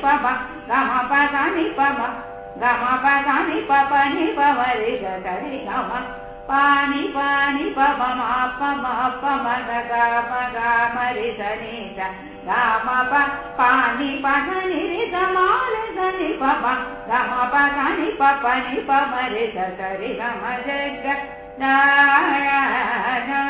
माप माप मग गा मग मरि सनि स गा मप पानि पनि पानि पसनि समानि सनि पम गम पसनि पम गम पसनि पपनि पमरि सरि गम पानि पानि पम माप माप मग गा मग मरि सनि स गा मप पानि पसनि समानि सनि पम गम पसनि पपनि पमरि सरि गम जग इन्द्रनीलमणि सन्निपापघन चन्द्र सूर्य नयना प्रमेयवागीन्द्र जनक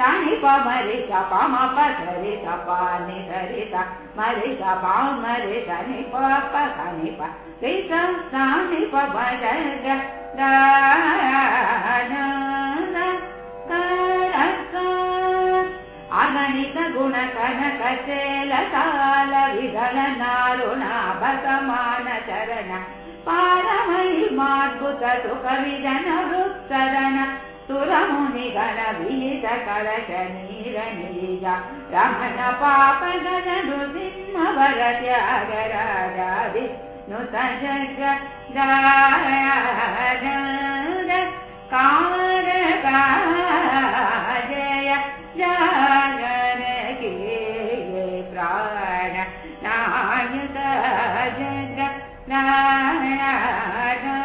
पम पसरि स पानि स मरि स पमरि सनि पप सनि प रि स सनि पम जग अगणित गुण कनक चेल काल विधल नारुणाभसमान चरण। पारमहिमाद्भुत सुख विजन वृत्तदन सुरमुनिगण विहित कलश नीर नीज रमण पाप गज नृसिंह वर त्यागराजादि नुत जग जय जागर के प्राण नायक जग नारायण